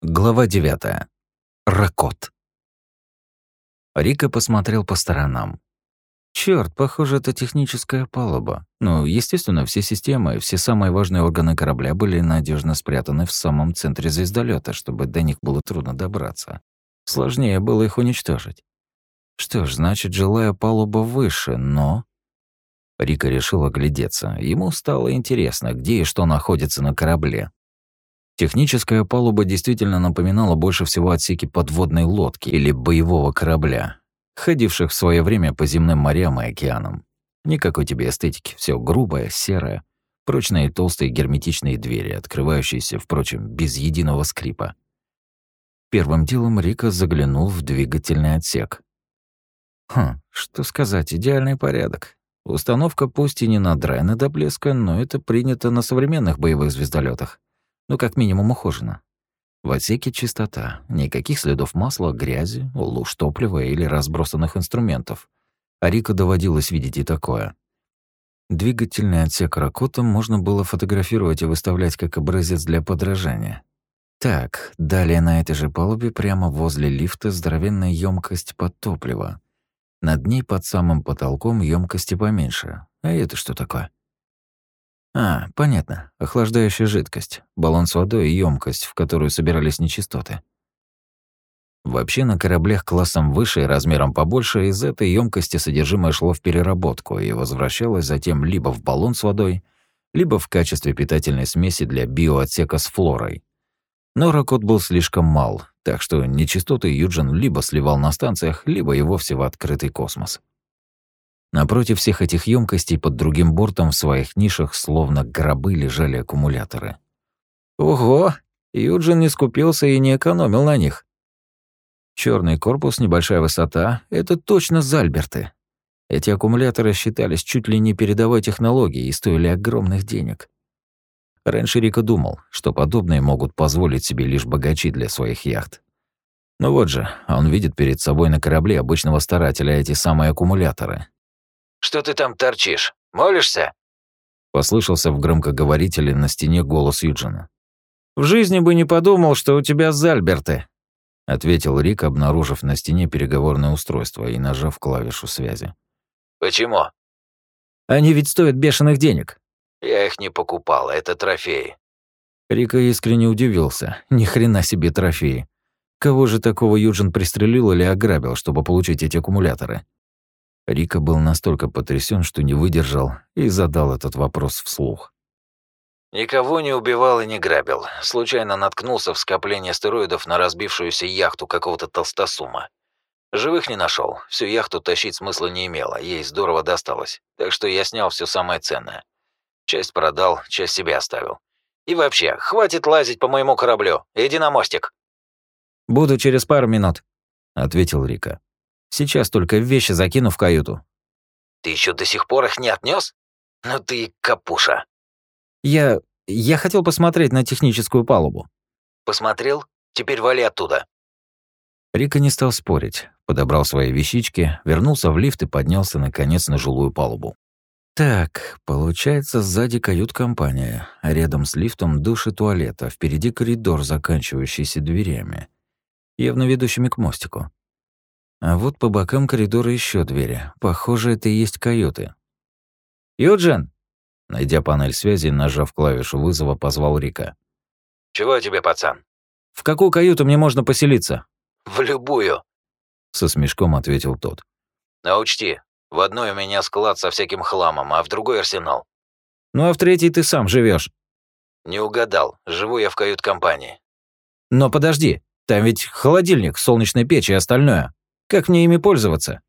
Глава 9. Ракот. Рика посмотрел по сторонам. Черт, похоже, это техническая палуба. Ну, естественно, все системы, все самые важные органы корабля были надежно спрятаны в самом центре звездолета, чтобы до них было трудно добраться. Сложнее было их уничтожить. Что ж, значит, жилая палуба выше, но... Рика решил оглядеться. Ему стало интересно, где и что находится на корабле. Техническая палуба действительно напоминала больше всего отсеки подводной лодки или боевого корабля, ходивших в свое время по земным морям и океанам. Никакой тебе эстетики, все грубое, серое, прочные толстые герметичные двери, открывающиеся, впрочем, без единого скрипа. Первым делом Рика заглянул в двигательный отсек. Хм, что сказать, идеальный порядок. Установка пусть и не надраена до блеска, но это принято на современных боевых звездолетах. Ну, как минимум, ухожено. В отсеке чистота, никаких следов масла, грязи, луж топлива или разбросанных инструментов. А Рика доводилось видеть и такое. Двигательный отсек Ракота можно было фотографировать и выставлять как образец для подражания. Так, далее на этой же палубе прямо возле лифта здоровенная емкость под топливо. Над ней под самым потолком емкости поменьше. А это что такое? А, понятно. Охлаждающая жидкость, баллон с водой и емкость, в которую собирались нечистоты. Вообще на кораблях классом выше и размером побольше из этой емкости содержимое шло в переработку и возвращалось затем либо в баллон с водой, либо в качестве питательной смеси для биоотсека с флорой. Но ракот был слишком мал, так что нечистоты Юджин либо сливал на станциях, либо и вовсе в открытый космос. Напротив всех этих емкостей под другим бортом в своих нишах словно гробы лежали аккумуляторы. Ого! Юджин не скупился и не экономил на них. Черный корпус, небольшая высота — это точно Зальберты. Эти аккумуляторы считались чуть ли не передовой технологией и стоили огромных денег. Раньше Рика думал, что подобные могут позволить себе лишь богачи для своих яхт. Но вот же, он видит перед собой на корабле обычного старателя эти самые аккумуляторы. «Что ты там торчишь? Молишься?» Послышался в громкоговорителе на стене голос Юджина. «В жизни бы не подумал, что у тебя Зальберты», ответил Рик, обнаружив на стене переговорное устройство и нажав клавишу связи. «Почему?» «Они ведь стоят бешеных денег». «Я их не покупал, это трофеи». Рика искренне удивился. Ни хрена себе трофеи. Кого же такого Юджин пристрелил или ограбил, чтобы получить эти аккумуляторы? Рика был настолько потрясен, что не выдержал и задал этот вопрос вслух. Никого не убивал и не грабил. Случайно наткнулся в скопление астероидов на разбившуюся яхту какого-то толстосума. Живых не нашел. Всю яхту тащить смысла не имело, ей здорово досталось. Так что я снял все самое ценное. Часть продал, часть себе оставил. И вообще, хватит лазить по моему кораблю. Иди на мостик. «Буду через пару минут», — ответил Рика. Сейчас только вещи закину в каюту». «Ты еще до сих пор их не отнес? Ну ты капуша». «Я... я хотел посмотреть на техническую палубу». «Посмотрел? Теперь вали оттуда». Рика не стал спорить, подобрал свои вещички, вернулся в лифт и поднялся, наконец, на жилую палубу. Так, получается, сзади кают-компания, а рядом с лифтом душ и туалет, а впереди коридор, заканчивающийся дверями, явно ведущими к мостику. А вот по бокам коридора еще двери. Похоже, это и есть каюты. «Юджин!» Найдя панель связи, нажав клавишу вызова, позвал Рика. «Чего тебе, пацан?» «В какую каюту мне можно поселиться?» «В любую», — со смешком ответил тот. «А учти, в одной у меня склад со всяким хламом, а в другой арсенал». «Ну а в третьей ты сам живешь. «Не угадал. Живу я в кают-компании». «Но подожди, там ведь холодильник, солнечная печь и остальное». Как мне ими пользоваться?»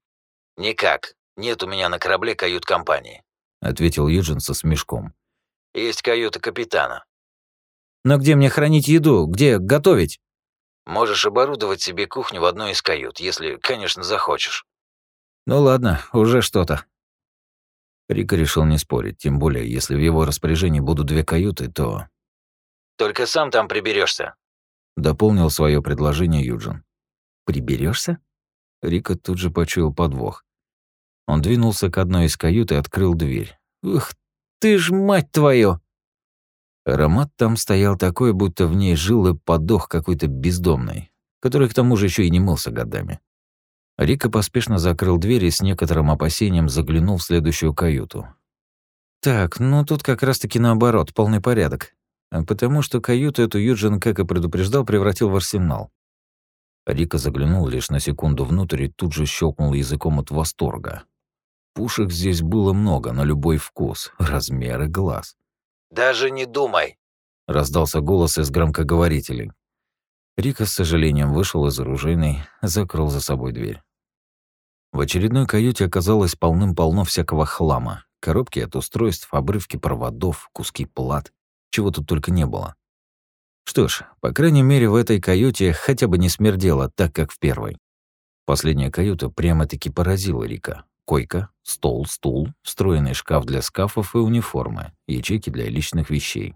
«Никак. Нет у меня на корабле кают-компании», — ответил Юджин со смешком. «Есть каюта капитана». «Но где мне хранить еду? Где готовить?» «Можешь оборудовать себе кухню в одной из кают, если, конечно, захочешь». «Ну ладно, уже что-то». Рика решил не спорить, тем более, если в его распоряжении будут две каюты, то... «Только сам там приберешься, дополнил свое предложение Юджин. Приберешься? Рика тут же почуял подвох. Он двинулся к одной из кают и открыл дверь. «Ух ты ж, мать твою!» Аромат там стоял такой, будто в ней жил и подох какой-то бездомный, который к тому же еще и не мылся годами. Рика поспешно закрыл дверь и с некоторым опасением заглянул в следующую каюту. Так, ну тут как раз-таки наоборот, полный порядок. Потому что каюту эту Юджин, как и предупреждал, превратил в арсенал. Рика заглянул лишь на секунду внутрь и тут же щелкнул языком от восторга. Пушек здесь было много, на любой вкус, размеры глаз. «Даже не думай!» — раздался голос из громкоговорителей. Рика с сожалением вышел из оружейной, закрыл за собой дверь. В очередной каюте оказалось полным-полно всякого хлама. Коробки от устройств, обрывки проводов, куски плат. Чего тут только не было. Что ж, по крайней мере, в этой каюте хотя бы не смердело так, как в первой. Последняя каюта прямо-таки поразила Рика. Койка, стол, стул, встроенный шкаф для скафов и униформы, ячейки для личных вещей.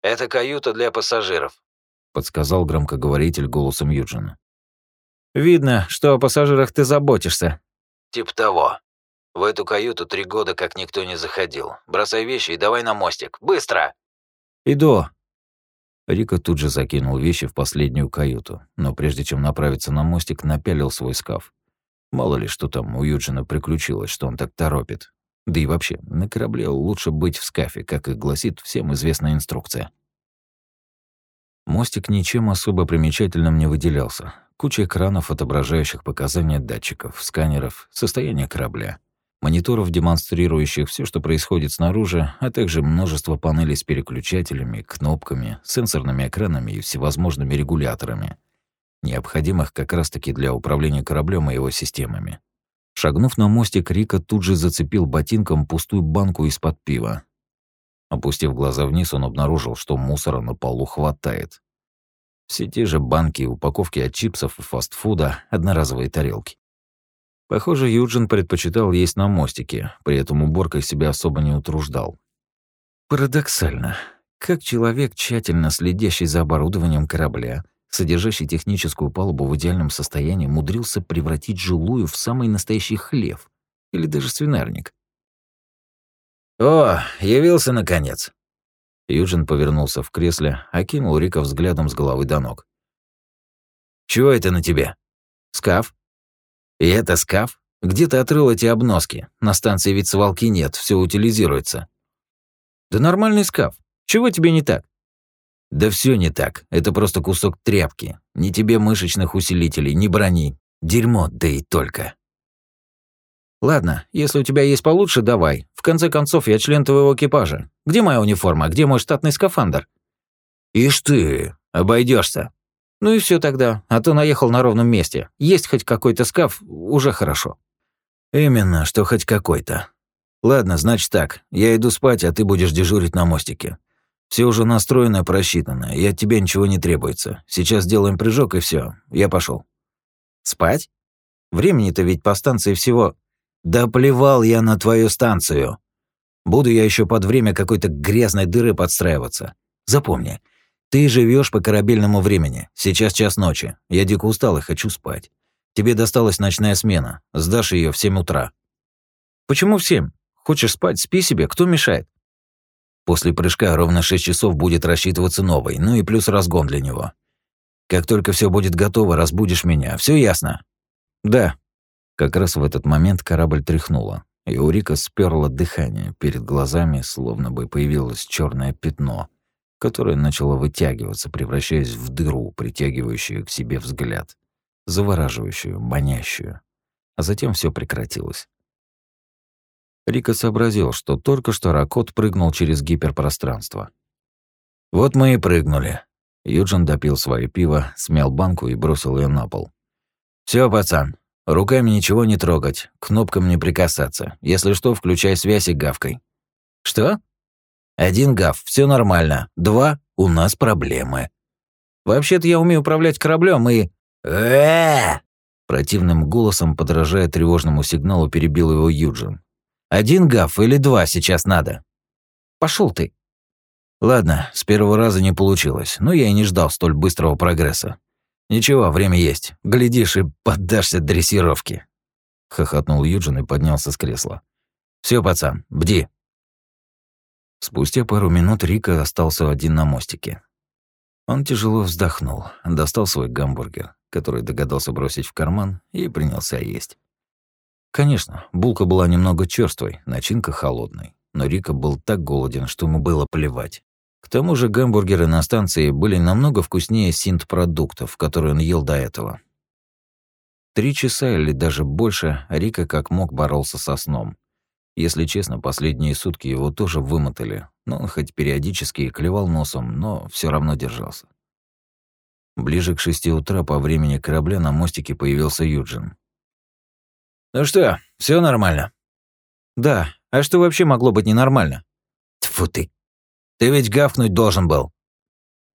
«Это каюта для пассажиров», — подсказал громкоговоритель голосом Юджина. «Видно, что о пассажирах ты заботишься». «Тип того. В эту каюту три года как никто не заходил. Бросай вещи и давай на мостик. Быстро!» «Иду», Рика тут же закинул вещи в последнюю каюту, но прежде чем направиться на мостик, напялил свой скаф. Мало ли, что там у Юджина приключилось, что он так торопит. Да и вообще, на корабле лучше быть в скафе, как и гласит всем известная инструкция. Мостик ничем особо примечательным не выделялся. Куча экранов, отображающих показания датчиков, сканеров, состояние корабля мониторов, демонстрирующих все, что происходит снаружи, а также множество панелей с переключателями, кнопками, сенсорными экранами и всевозможными регуляторами, необходимых как раз-таки для управления кораблем и его системами. Шагнув на мостик, Рика тут же зацепил ботинком пустую банку из-под пива. Опустив глаза вниз, он обнаружил, что мусора на полу хватает. Все те же банки, упаковки от чипсов и фастфуда, одноразовые тарелки. Похоже, Юджин предпочитал есть на мостике, при этом уборкой себя особо не утруждал. Парадоксально. Как человек, тщательно следящий за оборудованием корабля, содержащий техническую палубу в идеальном состоянии, умудрился превратить жилую в самый настоящий хлев или даже свинарник. «О, явился наконец!» Юджин повернулся в кресле, окинул Рика взглядом с головы до ног. «Чего это на тебе?» «Скаф», и это скаф? Где ты отрыл эти обноски? На станции ведь свалки нет, все утилизируется. Да нормальный скаф. Чего тебе не так? Да все не так. Это просто кусок тряпки. Ни тебе мышечных усилителей, ни брони. Дерьмо, да и только. Ладно, если у тебя есть получше, давай. В конце концов, я член твоего экипажа. Где моя униформа? Где мой штатный скафандр? Ишь ты, обойдешься. Ну и все тогда, а то наехал на ровном месте. Есть хоть какой-то скаф, уже хорошо. Именно, что хоть какой-то. Ладно, значит так, я иду спать, а ты будешь дежурить на мостике. Все уже настроено, просчитано, и от тебя ничего не требуется. Сейчас сделаем прыжок и все. Я пошел. Спать? Времени-то ведь по станции всего... Да плевал я на твою станцию. Буду я еще под время какой-то грязной дыры подстраиваться. Запомни, ты живешь по корабельному времени. Сейчас час ночи. Я дико устал и хочу спать. Тебе досталась ночная смена. Сдашь ее в 7 утра. Почему в 7? Хочешь спать, спи себе, кто мешает? После прыжка ровно 6 часов будет рассчитываться новый, ну и плюс разгон для него. Как только все будет готово, разбудишь меня. Все ясно? Да. Как раз в этот момент корабль тряхнуло, и у Рика сперло дыхание. Перед глазами словно бы появилось черное пятно — которая начала вытягиваться, превращаясь в дыру, притягивающую к себе взгляд, завораживающую, манящую. А затем все прекратилось. Рика сообразил, что только что Ракот прыгнул через гиперпространство. «Вот мы и прыгнули». Юджин допил свое пиво, смял банку и бросил ее на пол. Все, пацан, руками ничего не трогать, кнопкам не прикасаться. Если что, включай связь и гавкой». «Что?» Один гав, все нормально. Два, у нас проблемы. Вообще-то я умею управлять кораблем и... Противным голосом, подражая тревожному сигналу, перебил его Юджин. Один гав или два сейчас надо? Пошел ты. Ладно, с первого раза не получилось, но я и не ждал столь быстрого прогресса. Ничего, время есть. Глядишь и поддашься дрессировке. Хохотнул Юджин и поднялся с кресла. Все, пацан, бди. Спустя пару минут Рика остался один на мостике. Он тяжело вздохнул, достал свой гамбургер, который догадался бросить в карман, и принялся есть. Конечно, булка была немного черствой, начинка холодной, но Рика был так голоден, что ему было плевать. К тому же гамбургеры на станции были намного вкуснее синт-продуктов, которые он ел до этого. Три часа или даже больше Рика как мог боролся со сном. Если честно, последние сутки его тоже вымотали, но он хоть периодически клевал носом, но все равно держался. Ближе к шести утра по времени корабля на мостике появился Юджин. «Ну что, все нормально?» «Да. А что вообще могло быть ненормально?» «Тьфу ты! Ты ведь гавкнуть должен был!»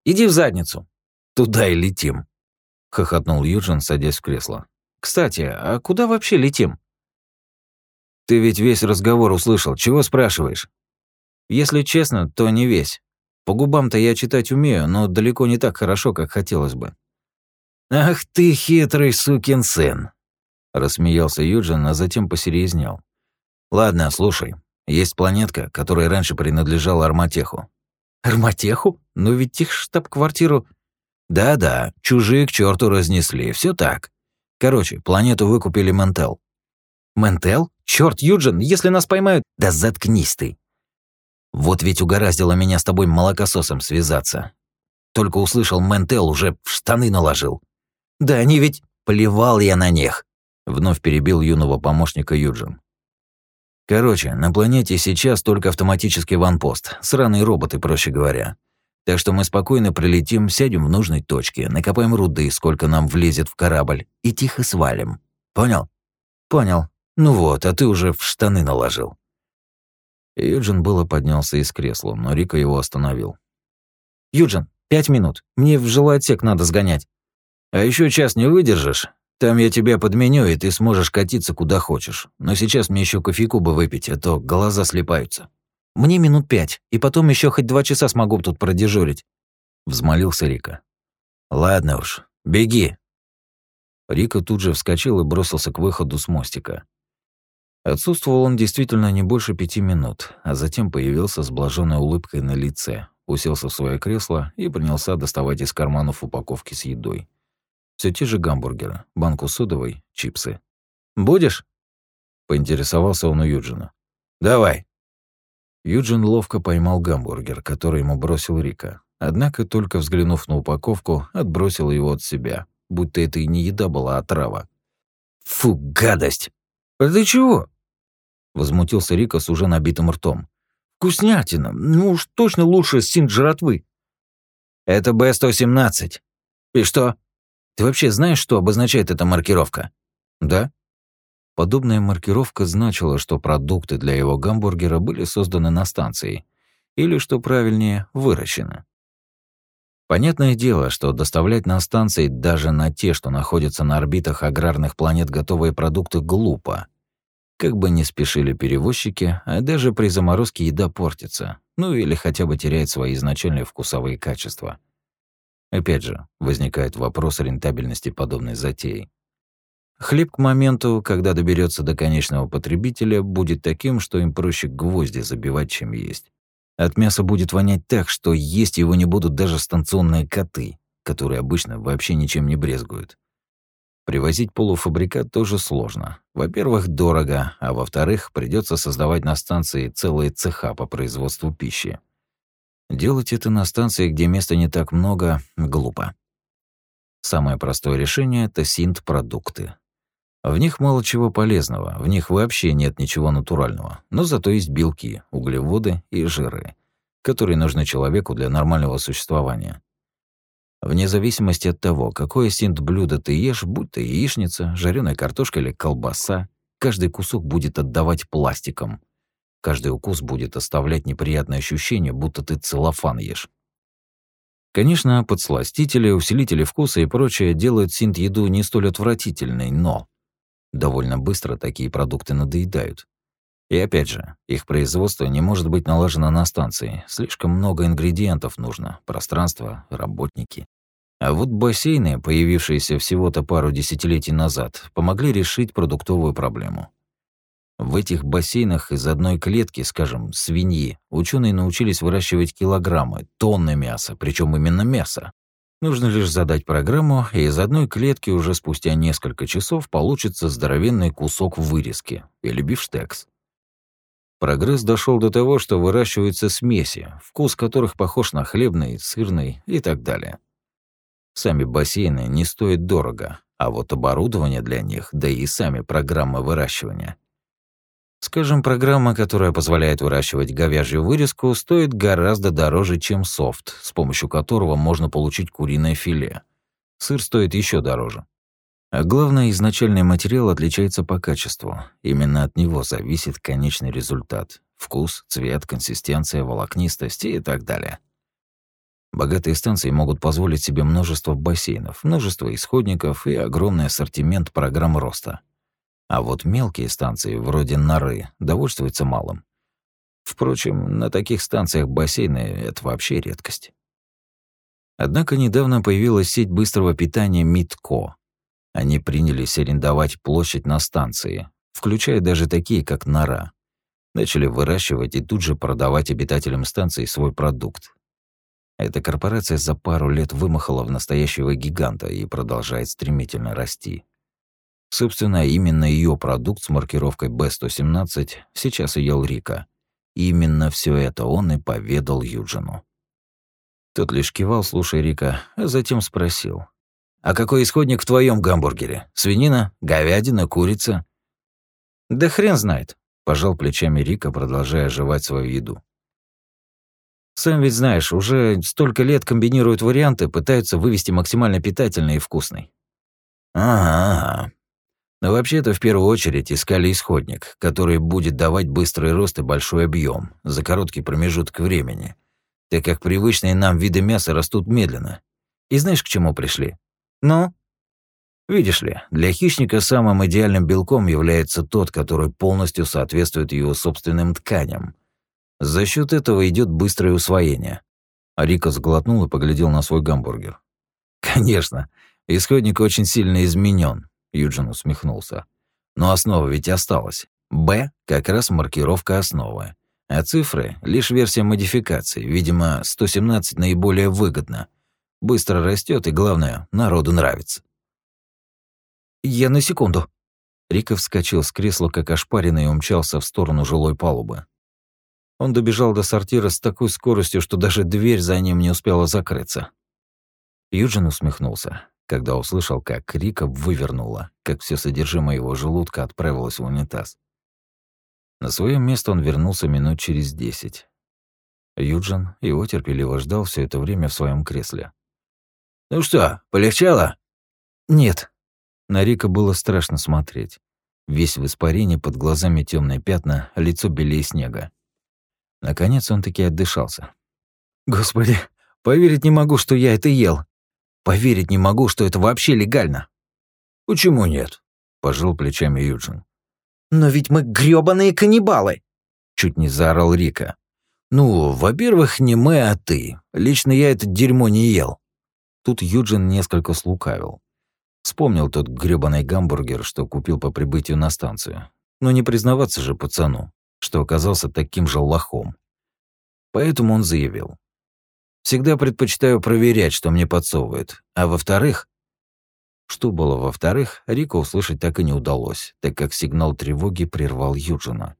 «Иди в задницу!» «Туда и летим!» — хохотнул Юджин, садясь в кресло. «Кстати, а куда вообще летим?» Ты ведь весь разговор услышал, чего спрашиваешь? Если честно, то не весь. По губам-то я читать умею, но далеко не так хорошо, как хотелось бы. Ах ты хитрый сукин сын, рассмеялся Юджин, а затем посерьезнел. Ладно, слушай. Есть планетка, которая раньше принадлежала Арматеху. Арматеху? Но ведь их штаб-квартиру... Да-да, чужие к черту разнесли, все так. Короче, планету выкупили Ментел. Ментел? Черт, Юджин, если нас поймают... Да заткнись ты. Вот ведь угораздило меня с тобой молокососом связаться. Только услышал, Ментел уже в штаны наложил. Да они ведь... Плевал я на них. Вновь перебил юного помощника Юджин. Короче, на планете сейчас только автоматический ванпост, сраные роботы, проще говоря. Так что мы спокойно прилетим, сядем в нужной точке, накопаем руды, сколько нам влезет в корабль, и тихо свалим. Понял? Понял. Ну вот, а ты уже в штаны наложил. Юджин было поднялся из кресла, но Рика его остановил. «Юджин, пять минут. Мне в жилой отсек надо сгонять». «А еще час не выдержишь? Там я тебя подменю, и ты сможешь катиться куда хочешь. Но сейчас мне еще кофейку бы выпить, а то глаза слепаются». «Мне минут пять, и потом еще хоть два часа смогу тут продежурить», — взмолился Рика. «Ладно уж, беги». Рика тут же вскочил и бросился к выходу с мостика. Отсутствовал он действительно не больше пяти минут, а затем появился с блаженной улыбкой на лице, уселся в свое кресло и принялся доставать из карманов упаковки с едой. Все те же гамбургеры, банку содовой, чипсы. «Будешь?» — поинтересовался он у Юджина. «Давай». Юджин ловко поймал гамбургер, который ему бросил Рика. Однако, только взглянув на упаковку, отбросил его от себя, будто это и не еда была, а трава. «Фу, гадость!» «А ты чего?» Возмутился Рика с уже набитым ртом. «Вкуснятина! Ну уж точно лучше синт жратвы!» «Это Б-117. И что? Ты вообще знаешь, что обозначает эта маркировка?» «Да». Подобная маркировка значила, что продукты для его гамбургера были созданы на станции, или, что правильнее, выращены. Понятное дело, что доставлять на станции даже на те, что находятся на орбитах аграрных планет готовые продукты, глупо. Как бы не спешили перевозчики, а даже при заморозке еда портится, ну или хотя бы теряет свои изначальные вкусовые качества. Опять же, возникает вопрос рентабельности подобной затеи. Хлеб к моменту, когда доберется до конечного потребителя, будет таким, что им проще гвозди забивать, чем есть. От мяса будет вонять так, что есть его не будут даже станционные коты, которые обычно вообще ничем не брезгуют. Привозить полуфабрикат тоже сложно. Во-первых, дорого, а во-вторых, придется создавать на станции целые цеха по производству пищи. Делать это на станции, где места не так много, глупо. Самое простое решение — это синт-продукты. В них мало чего полезного, в них вообще нет ничего натурального, но зато есть белки, углеводы и жиры, которые нужны человеку для нормального существования. Вне зависимости от того, какое синт-блюдо ты ешь, будь то яичница, жареная картошка или колбаса, каждый кусок будет отдавать пластиком. Каждый укус будет оставлять неприятное ощущение, будто ты целлофан ешь. Конечно, подсластители, усилители вкуса и прочее делают синт-еду не столь отвратительной, но довольно быстро такие продукты надоедают. И опять же, их производство не может быть налажено на станции. Слишком много ингредиентов нужно, пространство, работники. А вот бассейны, появившиеся всего-то пару десятилетий назад, помогли решить продуктовую проблему. В этих бассейнах из одной клетки, скажем, свиньи, ученые научились выращивать килограммы, тонны мяса, причем именно мяса. Нужно лишь задать программу, и из одной клетки уже спустя несколько часов получится здоровенный кусок вырезки или бифштекс. Прогресс дошел до того, что выращиваются смеси, вкус которых похож на хлебный, сырный и так далее. Сами бассейны не стоят дорого, а вот оборудование для них, да и сами программы выращивания. Скажем, программа, которая позволяет выращивать говяжью вырезку, стоит гораздо дороже, чем софт, с помощью которого можно получить куриное филе. Сыр стоит еще дороже. А главное, изначальный материал отличается по качеству. Именно от него зависит конечный результат. Вкус, цвет, консистенция, волокнистость и так далее. Богатые станции могут позволить себе множество бассейнов, множество исходников и огромный ассортимент программ роста. А вот мелкие станции, вроде Норы, довольствуются малым. Впрочем, на таких станциях бассейны — это вообще редкость. Однако недавно появилась сеть быстрого питания МИТКО. Они принялись арендовать площадь на станции, включая даже такие, как Нора. Начали выращивать и тут же продавать обитателям станции свой продукт. Эта корпорация за пару лет вымахала в настоящего гиганта и продолжает стремительно расти. Собственно, именно ее продукт с маркировкой B117 сейчас ел Рика. И именно все это он и поведал Юджину. Тот лишь кивал, слушая Рика, а затем спросил. «А какой исходник в твоем гамбургере? Свинина? Говядина? Курица?» «Да хрен знает», — пожал плечами Рика, продолжая жевать свою еду. «Сам ведь знаешь, уже столько лет комбинируют варианты, пытаются вывести максимально питательный и вкусный». «Ага, но вообще-то в первую очередь искали исходник, который будет давать быстрый рост и большой объем за короткий промежуток времени, так как привычные нам виды мяса растут медленно. И знаешь, к чему пришли? Ну? Видишь ли, для хищника самым идеальным белком является тот, который полностью соответствует его собственным тканям. За счет этого идет быстрое усвоение. Арика сглотнул и поглядел на свой гамбургер. Конечно, исходник очень сильно изменен, Юджин усмехнулся. Но основа ведь осталась. «Б» — как раз маркировка основы. А цифры — лишь версия модификации. Видимо, 117 наиболее выгодно. Быстро растет и, главное, народу нравится. «Я на секунду». Рика вскочил с кресла, как ошпаренный, и умчался в сторону жилой палубы. Он добежал до сортира с такой скоростью, что даже дверь за ним не успела закрыться. Юджин усмехнулся когда услышал, как Рика вывернула, как все содержимое его желудка отправилось в унитаз. На свое место он вернулся минут через десять. Юджин его терпеливо ждал все это время в своем кресле. «Ну что, полегчало?» «Нет». На Рика было страшно смотреть. Весь в испарине, под глазами темные пятна, лицо белее снега. Наконец он таки отдышался. «Господи, поверить не могу, что я это ел. Поверить не могу, что это вообще легально. Почему нет? Пожал плечами Юджин. Но ведь мы грёбаные каннибалы! Чуть не заорал Рика. Ну, во-первых, не мы, а ты. Лично я это дерьмо не ел. Тут Юджин несколько слукавил. Вспомнил тот грёбаный гамбургер, что купил по прибытию на станцию. Но не признаваться же пацану, что оказался таким же лохом. Поэтому он заявил. Всегда предпочитаю проверять, что мне подсовывают. А во-вторых... Что было во-вторых, Рико услышать так и не удалось, так как сигнал тревоги прервал Юджина.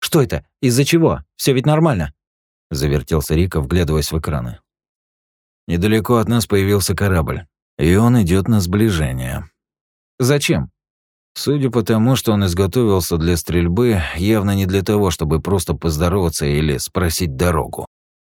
«Что это? Из-за чего? Все ведь нормально?» Завертелся Рика, вглядываясь в экраны. «Недалеко от нас появился корабль, и он идет на сближение». «Зачем?» Судя по тому, что он изготовился для стрельбы, явно не для того, чтобы просто поздороваться или спросить дорогу.